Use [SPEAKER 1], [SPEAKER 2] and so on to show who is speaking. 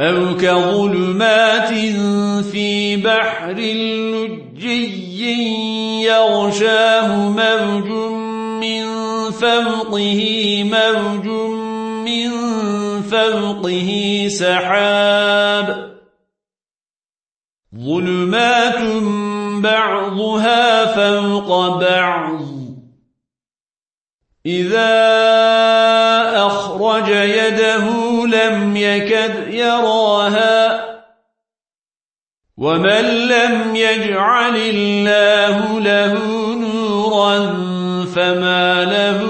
[SPEAKER 1] أو كظلمات في بحر لجي يغشاه موج من فوقه موج من فوقه سحاب ظلمات بعضها فوق بعض إذا يده لم يكد يراها ومن لم يجعل الله له نورا فما له